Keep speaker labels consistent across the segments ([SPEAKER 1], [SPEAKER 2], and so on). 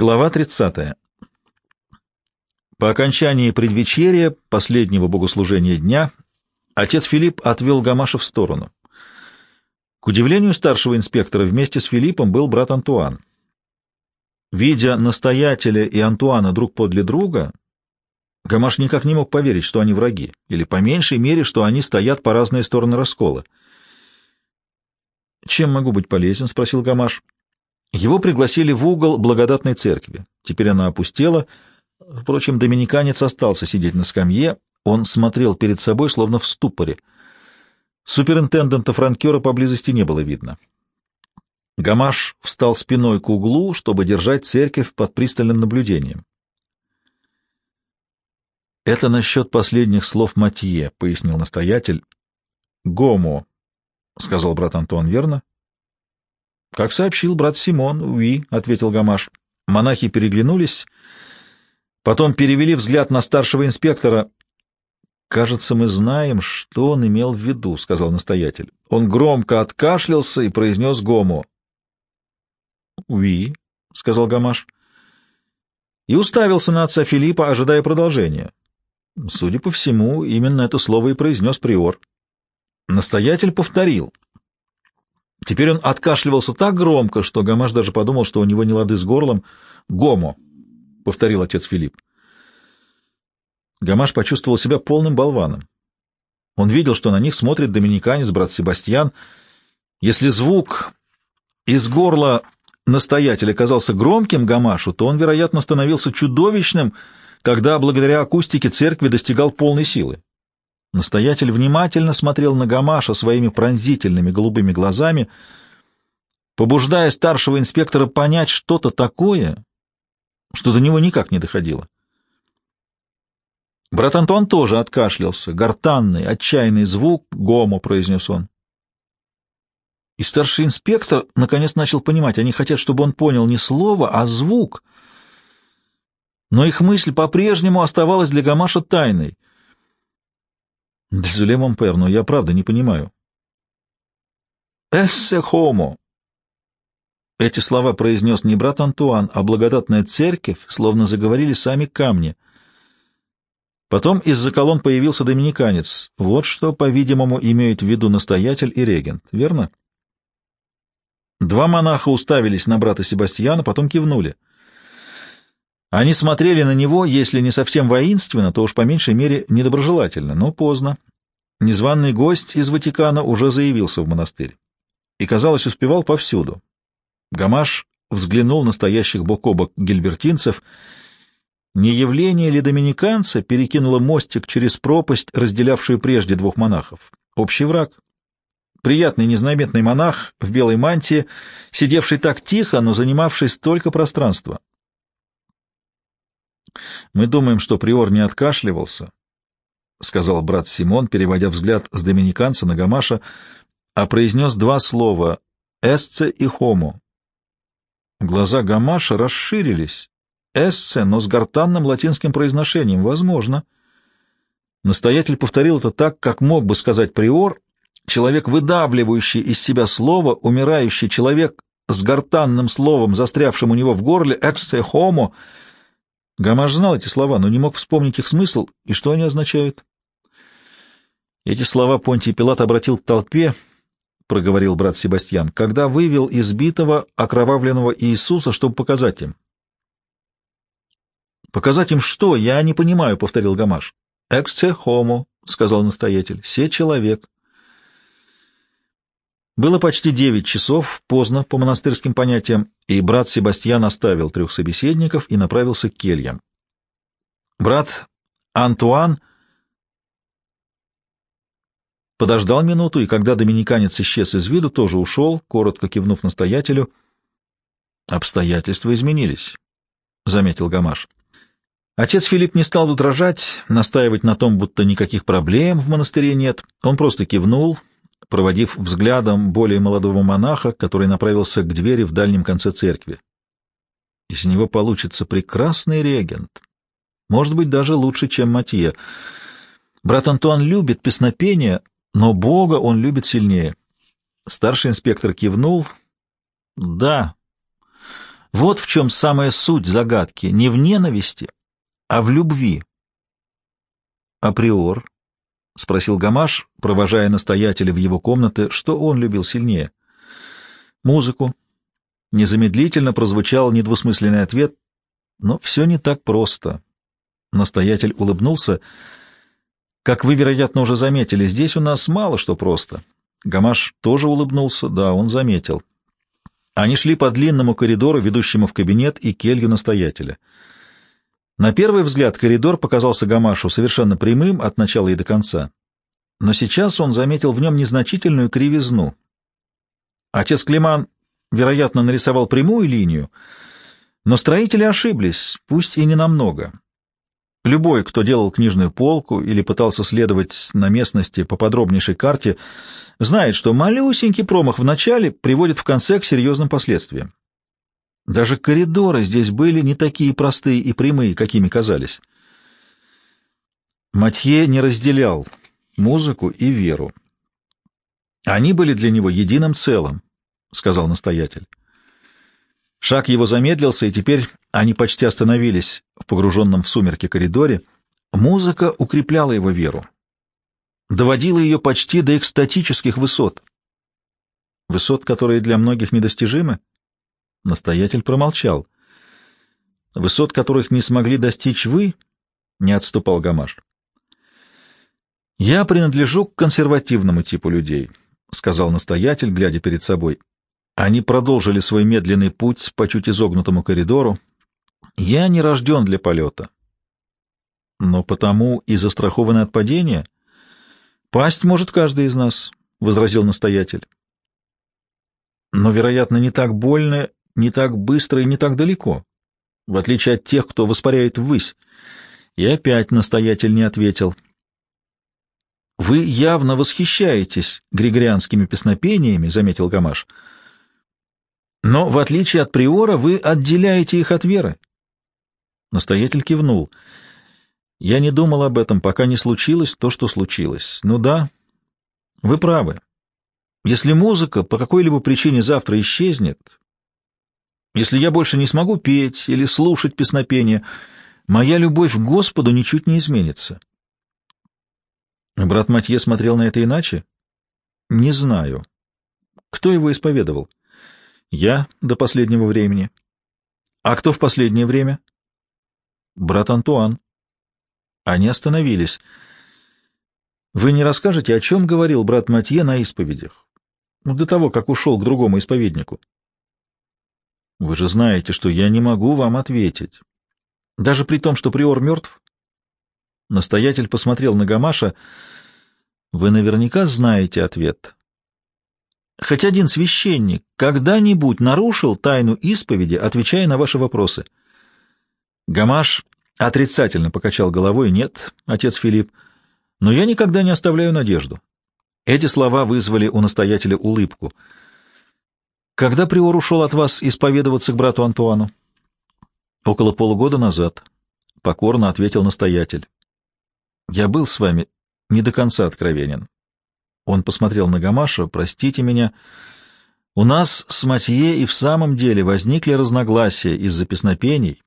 [SPEAKER 1] Глава 30. По окончании предвечерия, последнего богослужения дня, отец Филипп отвел Гамаша в сторону. К удивлению старшего инспектора, вместе с Филиппом был брат Антуан. Видя настоятеля и Антуана друг подле друга, Гамаш никак не мог поверить, что они враги, или, по меньшей мере, что они стоят по разные стороны раскола. «Чем могу быть полезен?» — спросил Гамаш. Его пригласили в угол благодатной церкви. Теперь она опустела. Впрочем, доминиканец остался сидеть на скамье. Он смотрел перед собой, словно в ступоре. Суперинтендента Франкера поблизости не было видно. Гамаш встал спиной к углу, чтобы держать церковь под пристальным наблюдением. «Это насчет последних слов Матье», — пояснил настоятель. «Гомо», — сказал брат Антуан, — верно? — Как сообщил брат Симон, уи, — ответил Гамаш. Монахи переглянулись, потом перевели взгляд на старшего инспектора. — Кажется, мы знаем, что он имел в виду, — сказал настоятель. Он громко откашлялся и произнес Гому. — Уи, — сказал Гамаш. И уставился на отца Филиппа, ожидая продолжения. Судя по всему, именно это слово и произнес приор. Настоятель повторил — Теперь он откашливался так громко, что Гамаш даже подумал, что у него не лады с горлом. «Гомо!» — повторил отец Филипп. Гамаш почувствовал себя полным болваном. Он видел, что на них смотрит доминиканец, брат Себастьян. Если звук из горла настоятеля казался громким Гамашу, то он, вероятно, становился чудовищным, когда благодаря акустике церкви достигал полной силы. Настоятель внимательно смотрел на Гамаша своими пронзительными голубыми глазами, побуждая старшего инспектора понять что-то такое, что до него никак не доходило. Брат Антон тоже откашлялся. Гортанный, отчаянный звук «Гомо», — произнес он. И старший инспектор наконец начал понимать, они хотят, чтобы он понял не слово, а звук. Но их мысль по-прежнему оставалась для Гамаша тайной — Дезуле Монпер, но я правда не понимаю. «Эссе хомо!» Эти слова произнес не брат Антуан, а благодатная церковь, словно заговорили сами камни. Потом из-за колонн появился доминиканец. Вот что, по-видимому, имеют в виду настоятель и регент, верно? Два монаха уставились на брата Себастьяна, потом кивнули — они смотрели на него, если не совсем воинственно, то уж по меньшей мере недоброжелательно, но поздно. Незваный гость из Ватикана уже заявился в монастырь и, казалось, успевал повсюду. Гамаш взглянул на стоящих бок о бок гильбертинцев. Не явление ли доминиканца перекинуло мостик через пропасть, разделявшую прежде двух монахов? Общий враг. Приятный незаметный монах в белой мантии, сидевший так тихо, но занимавший столько пространства. Мы думаем, что приор не откашливался, — сказал брат Симон, переводя взгляд с доминиканца на Гамаша, а произнес два слова «эсце» и «хомо». Глаза Гамаша расширились. «Эсце», но с гортанным латинским произношением, возможно. Настоятель повторил это так, как мог бы сказать приор, человек, выдавливающий из себя слово, умирающий человек с гортанным словом, застрявшим у него в горле «эксте хомо», Гамаш знал эти слова, но не мог вспомнить их смысл и что они означают. Эти слова Понтий Пилат обратил к толпе, — проговорил брат Себастьян, — когда вывел избитого, окровавленного Иисуса, чтобы показать им. — Показать им что? Я не понимаю, — повторил Гамаш. — Эксе хомо, — сказал настоятель, — се человек. Было почти девять часов, поздно по монастырским понятиям, и брат Себастьян оставил трех собеседников и направился к кельям. Брат Антуан подождал минуту, и когда доминиканец исчез из виду, тоже ушел, коротко кивнув настоятелю. «Обстоятельства изменились», — заметил Гамаш. Отец Филипп не стал дрожать, настаивать на том, будто никаких проблем в монастыре нет. Он просто кивнул, проводив взглядом более молодого монаха, который направился к двери в дальнем конце церкви. Из него получится прекрасный регент. Может быть, даже лучше, чем Матье. Брат Антуан любит песнопение, но Бога он любит сильнее. Старший инспектор кивнул. Да, Вот в чем самая суть загадки. Не в ненависти, а в любви. Априор, — спросил Гамаш, провожая настоятеля в его комнаты, что он любил сильнее. Музыку. Незамедлительно прозвучал недвусмысленный ответ, но все не так просто. Настоятель улыбнулся. Как вы, вероятно, уже заметили, здесь у нас мало что просто. Гамаш тоже улыбнулся, да, он заметил. Они шли по длинному коридору, ведущему в кабинет и келью настоятеля. На первый взгляд коридор показался Гамашу совершенно прямым от начала и до конца. Но сейчас он заметил в нем незначительную кривизну. Отец Климан, вероятно, нарисовал прямую линию, но строители ошиблись, пусть и не намного. Любой, кто делал книжную полку или пытался следовать на местности по подробнейшей карте, знает, что малюсенький промах в начале приводит в конце к серьезным последствиям. Даже коридоры здесь были не такие простые и прямые, какими казались. Матье не разделял музыку и веру. Они были для него единым целым, — сказал настоятель. Шаг его замедлился, и теперь они почти остановились в погруженном в сумерки коридоре. Музыка укрепляла его веру, доводила ее почти до экстатических высот. Высот, которые для многих недостижимы? Настоятель промолчал. Высот, которых не смогли достичь вы, не отступал Гамаш. Я принадлежу к консервативному типу людей, сказал настоятель, глядя перед собой. Они продолжили свой медленный путь по чуть изогнутому коридору. Я не рожден для полета. Но потому и застрахованы от падения. Пасть может каждый из нас, — возразил настоятель. Но, вероятно, не так больно, не так быстро и не так далеко, в отличие от тех, кто воспаряет ввысь. И опять настоятель не ответил. «Вы явно восхищаетесь григорианскими песнопениями», — заметил Гамаш. — но, в отличие от приора, вы отделяете их от веры. Настоятель кивнул. Я не думал об этом, пока не случилось то, что случилось. Ну да, вы правы. Если музыка по какой-либо причине завтра исчезнет, если я больше не смогу петь или слушать песнопения, моя любовь к Господу ничуть не изменится. Брат Матье смотрел на это иначе? Не знаю. Кто его исповедовал? Я до последнего времени. А кто в последнее время? Брат Антуан. Они остановились. Вы не расскажете, о чем говорил брат Матье на исповедях? Ну, до того, как ушел к другому исповеднику. Вы же знаете, что я не могу вам ответить. Даже при том, что приор мертв? Настоятель посмотрел на Гамаша. Вы наверняка знаете ответ. Хоть один священник когда-нибудь нарушил тайну исповеди, отвечая на ваши вопросы? Гамаш отрицательно покачал головой. Нет, отец Филипп, но я никогда не оставляю надежду. Эти слова вызвали у настоятеля улыбку. Когда приор ушел от вас исповедоваться к брату Антуану? Около полугода назад, — покорно ответил настоятель. Я был с вами не до конца откровенен. Он посмотрел на Гамаша. «Простите меня. У нас с Матье и в самом деле возникли разногласия из-за песнопений,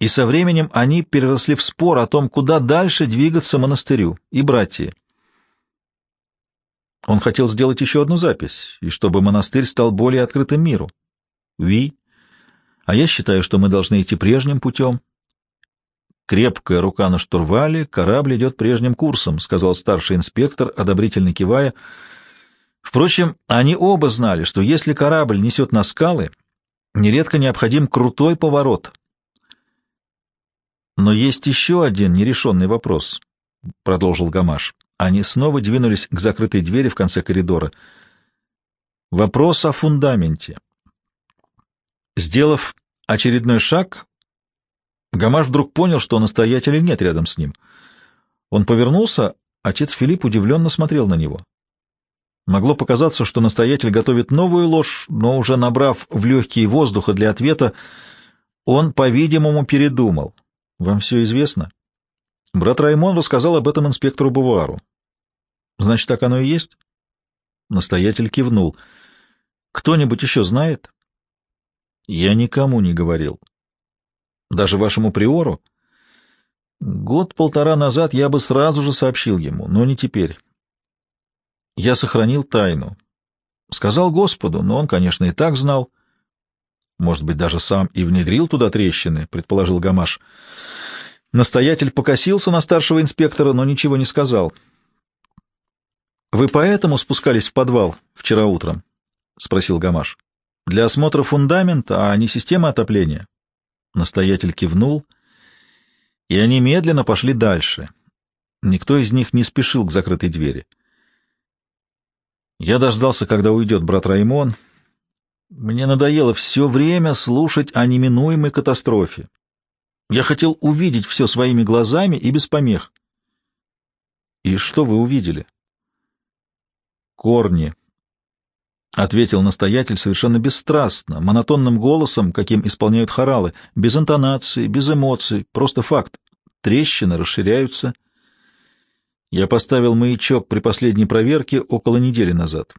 [SPEAKER 1] и со временем они переросли в спор о том, куда дальше двигаться монастырю и братья. Он хотел сделать еще одну запись, и чтобы монастырь стал более открытым миру. Ви. А я считаю, что мы должны идти прежним путем, Крепкая рука на штурвале, корабль идет прежним курсом, — сказал старший инспектор, одобрительно кивая. Впрочем, они оба знали, что если корабль несет на скалы, нередко необходим крутой поворот. Но есть еще один нерешенный вопрос, — продолжил Гамаш. Они снова двинулись к закрытой двери в конце коридора. Вопрос о фундаменте. Сделав очередной шаг, Гамаш вдруг понял, что настоятеля нет рядом с ним. Он повернулся, отец Филипп удивленно смотрел на него. Могло показаться, что настоятель готовит новую ложь, но уже набрав в легкие воздуха для ответа, он, по-видимому, передумал. Вам все известно? Брат Раймон рассказал об этом инспектору Бувару. Значит, так оно и есть? Настоятель кивнул. Кто-нибудь еще знает? Я никому не говорил. Даже вашему приору? Год-полтора назад я бы сразу же сообщил ему, но не теперь. Я сохранил тайну. Сказал Господу, но он, конечно, и так знал. Может быть, даже сам и внедрил туда трещины, предположил Гамаш. Настоятель покосился на старшего инспектора, но ничего не сказал. «Вы поэтому спускались в подвал вчера утром?» — спросил Гамаш. «Для осмотра фундамента, а не системы отопления?» Настоятель кивнул, и они медленно пошли дальше. Никто из них не спешил к закрытой двери. Я дождался, когда уйдет брат Раймон. Мне надоело все время слушать о неминуемой катастрофе. Я хотел увидеть все своими глазами и без помех. И что вы увидели? Корни, — ответил настоятель совершенно бесстрастно, монотонным голосом, каким исполняют хоралы, без интонации, без эмоций, просто факт. Трещины расширяются. Я поставил маячок при последней проверке около недели назад.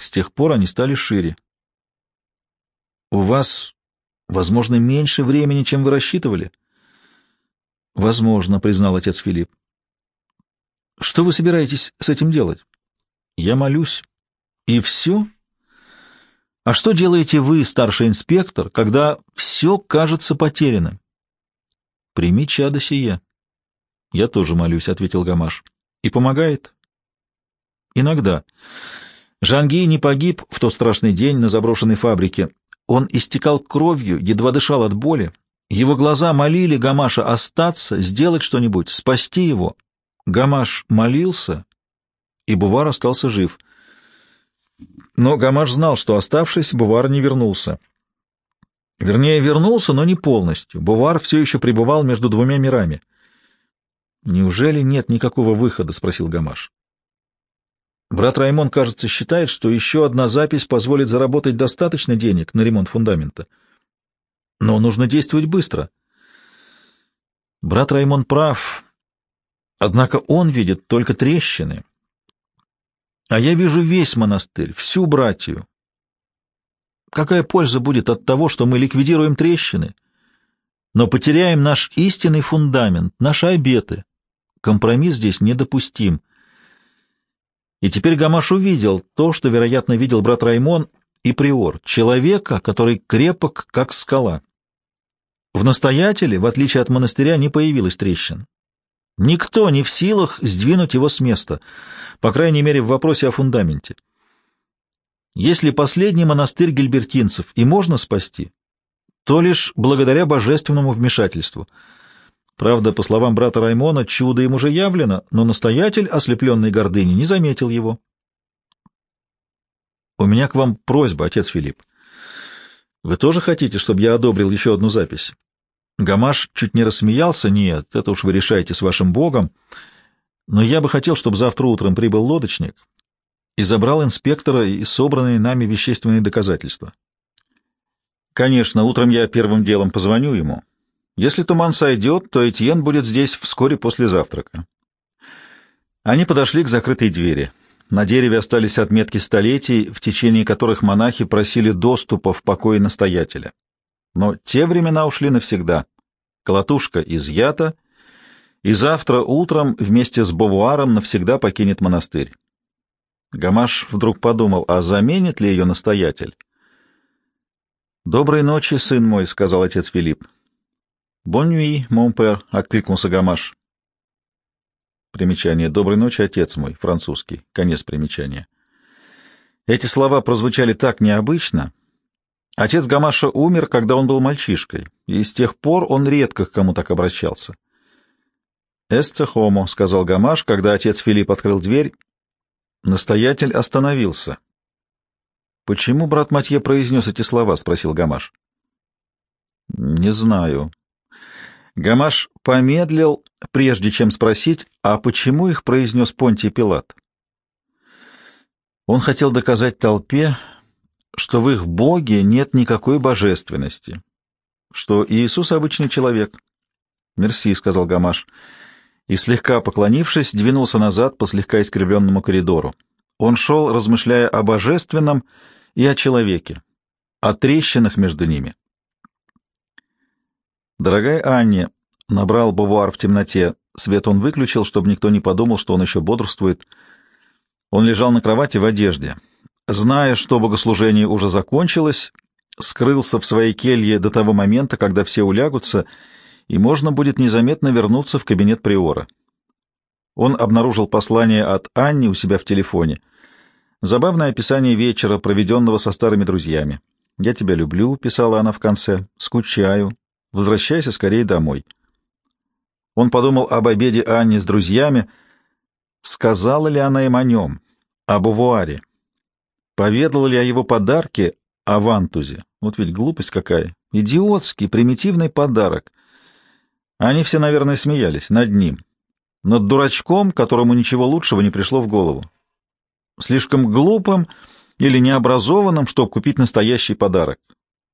[SPEAKER 1] С тех пор они стали шире. У вас, возможно, меньше времени, чем вы рассчитывали? Возможно, признал отец Филипп. Что вы собираетесь с этим делать? Я молюсь. И все? А что делаете вы, старший инспектор, когда все кажется потерянным? Прими чадо сие. Я тоже молюсь, — ответил Гамаш. И помогает? Иногда. Жанги не погиб в тот страшный день на заброшенной фабрике. Он истекал кровью, едва дышал от боли. Его глаза молили Гамаша остаться, сделать что-нибудь, спасти его. Гамаш молился, и Бувар остался жив. Но Гамаш знал, что, оставшись, Бувар не вернулся. Вернее, вернулся, но не полностью. Бувар все еще пребывал между двумя мирами. «Неужели нет никакого выхода?» — спросил Гамаш. Брат Раймон, кажется, считает, что еще одна запись позволит заработать достаточно денег на ремонт фундамента. Но нужно действовать быстро. Брат Раймон прав. Однако он видит только трещины. А я вижу весь монастырь, всю братью. Какая польза будет от того, что мы ликвидируем трещины, но потеряем наш истинный фундамент, наши обеты? Компромисс здесь недопустим. И теперь Гамаш увидел то, что, вероятно, видел брат Раймон и приор, человека, который крепок, как скала. В настоятеле, в отличие от монастыря, не появилось трещин. Никто не в силах сдвинуть его с места, по крайней мере, в вопросе о фундаменте. Если последний монастырь гильбертинцев и можно спасти, то лишь благодаря божественному вмешательству. Правда, по словам брата Раймона, чудо им уже явлено, но настоятель, ослепленный гордыней, не заметил его. «У меня к вам просьба, отец Филипп. Вы тоже хотите, чтобы я одобрил еще одну запись?» Гамаш чуть не рассмеялся. «Нет, это уж вы решаете с вашим богом. Но я бы хотел, чтобы завтра утром прибыл лодочник и забрал инспектора и собранные нами вещественные доказательства. Конечно, утром я первым делом позвоню ему. Если туман сойдет, то Этьен будет здесь вскоре после завтрака». Они подошли к закрытой двери. На дереве остались отметки столетий, в течение которых монахи просили доступа в покое настоятеля. Но те времена ушли навсегда. Колотушка изъята, и завтра утром вместе с Бовуаром навсегда покинет монастырь. Гамаш вдруг подумал, а заменит ли ее настоятель? «Доброй ночи, сын мой», — сказал отец Филипп. «Боннюи, монпер», — откликнулся Гамаш. Примечание «Доброй ночи, отец мой», французский. Конец примечания. Эти слова прозвучали так необычно, Отец Гамаша умер, когда он был мальчишкой, и с тех пор он редко к кому так обращался. «Эсце хомо», — сказал Гамаш, когда отец Филипп открыл дверь. Настоятель остановился. «Почему брат Матье произнес эти слова?» — спросил Гамаш. «Не знаю». Гамаш помедлил, прежде чем спросить, а почему их произнес Понтий Пилат. Он хотел доказать толпе, что в их Боге нет никакой божественности, что Иисус обычный человек. «Мерси», — сказал Гамаш, и, слегка поклонившись, двинулся назад по слегка искривленному коридору. Он шел, размышляя о божественном и о человеке, о трещинах между ними, Дорогая Анне, набрал Бувуар в темноте. Свет он выключил, чтобы никто не подумал, что он еще бодрствует. Он лежал на кровати в одежде. Зная, что богослужение уже закончилось, скрылся в своей келье до того момента, когда все улягутся, и можно будет незаметно вернуться в кабинет приора. Он обнаружил послание от Анни у себя в телефоне. Забавное описание вечера, проведенного со старыми друзьями. «Я тебя люблю», — писала она в конце, — «скучаю. Возвращайся скорее домой». Он подумал об обеде Анни с друзьями. Сказала ли она им о нем, об Увуаре? Поведала ли о его подарке, о Вантузе? Вот ведь глупость какая. Идиотский, примитивный подарок. Они все, наверное, смеялись над ним. Над дурачком, которому ничего лучшего не пришло в голову. Слишком глупым или необразованным, чтобы купить настоящий подарок.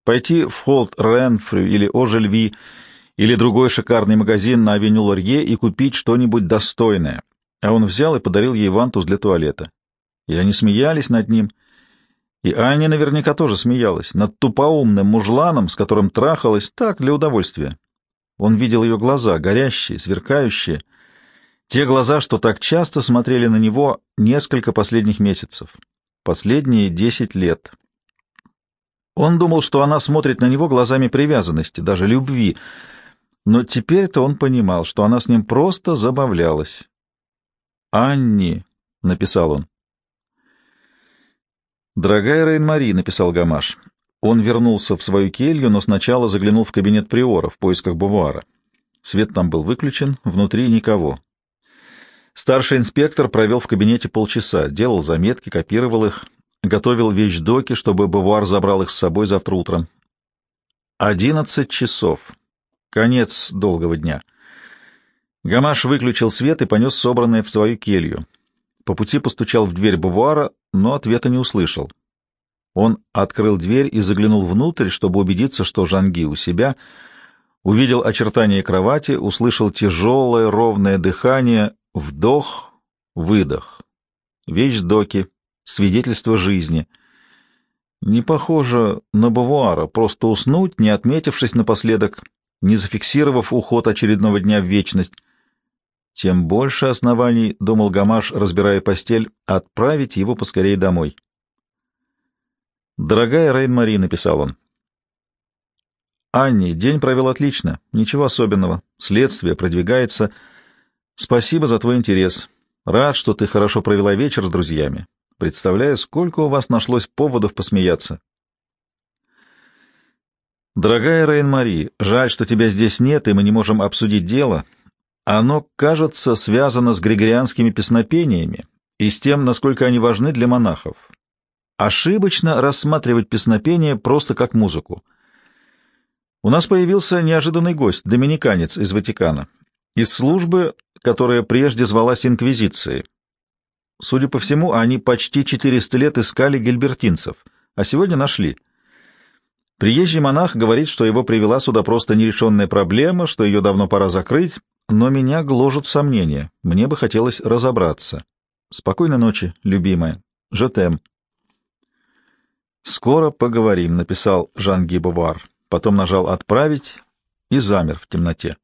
[SPEAKER 1] Пойти в Холт Ренфрю или Ожельви или другой шикарный магазин на авеню Лорье и купить что-нибудь достойное. А он взял и подарил ей вантус для туалета. И они смеялись над ним. И Аня наверняка тоже смеялась над тупоумным мужланом, с которым трахалась так для удовольствия. Он видел ее глаза, горящие, сверкающие, те глаза, что так часто смотрели на него несколько последних месяцев, последние десять лет. Он думал, что она смотрит на него глазами привязанности, даже любви, но теперь-то он понимал, что она с ним просто забавлялась. «Анни», — написал он. «Дорогая Рейн-Мари», — написал Гамаш. Он вернулся в свою келью, но сначала заглянул в кабинет приора в поисках бувара. Свет там был выключен, внутри никого. Старший инспектор провел в кабинете полчаса, делал заметки, копировал их, готовил вещдоки, чтобы бувар забрал их с собой завтра утром. Одиннадцать часов. Конец долгого дня. Гамаш выключил свет и понес собранное в свою келью. По пути постучал в дверь бувара, но ответа не услышал. Он открыл дверь и заглянул внутрь, чтобы убедиться, что Жанги у себя, увидел очертания кровати, услышал тяжелое ровное дыхание, вдох, выдох. Вещдоки, свидетельство жизни. Не похоже на бувара, просто уснуть, не отметившись напоследок, не зафиксировав уход очередного дня в вечность. Тем больше оснований, — думал Гамаш, разбирая постель, — отправить его поскорее домой. «Дорогая Рейн-Мари», — написал он. «Анни, день провел отлично, ничего особенного. Следствие продвигается. Спасибо за твой интерес. Рад, что ты хорошо провела вечер с друзьями. Представляю, сколько у вас нашлось поводов посмеяться. «Дорогая Рейн-Мари, жаль, что тебя здесь нет, и мы не можем обсудить дело. Оно, кажется, связано с григорианскими песнопениями и с тем, насколько они важны для монахов. Ошибочно рассматривать песнопения просто как музыку. У нас появился неожиданный гость, доминиканец из Ватикана, из службы, которая прежде звалась Инквизицией. Судя по всему, они почти 400 лет искали гильбертинцев, а сегодня нашли — Приезжий монах говорит, что его привела сюда просто нерешенная проблема, что ее давно пора закрыть, но меня гложут сомнения. Мне бы хотелось разобраться. Спокойной ночи, любимая. Жетем. «Скоро поговорим», — написал Жан Гибовар. Потом нажал «Отправить» и замер в темноте.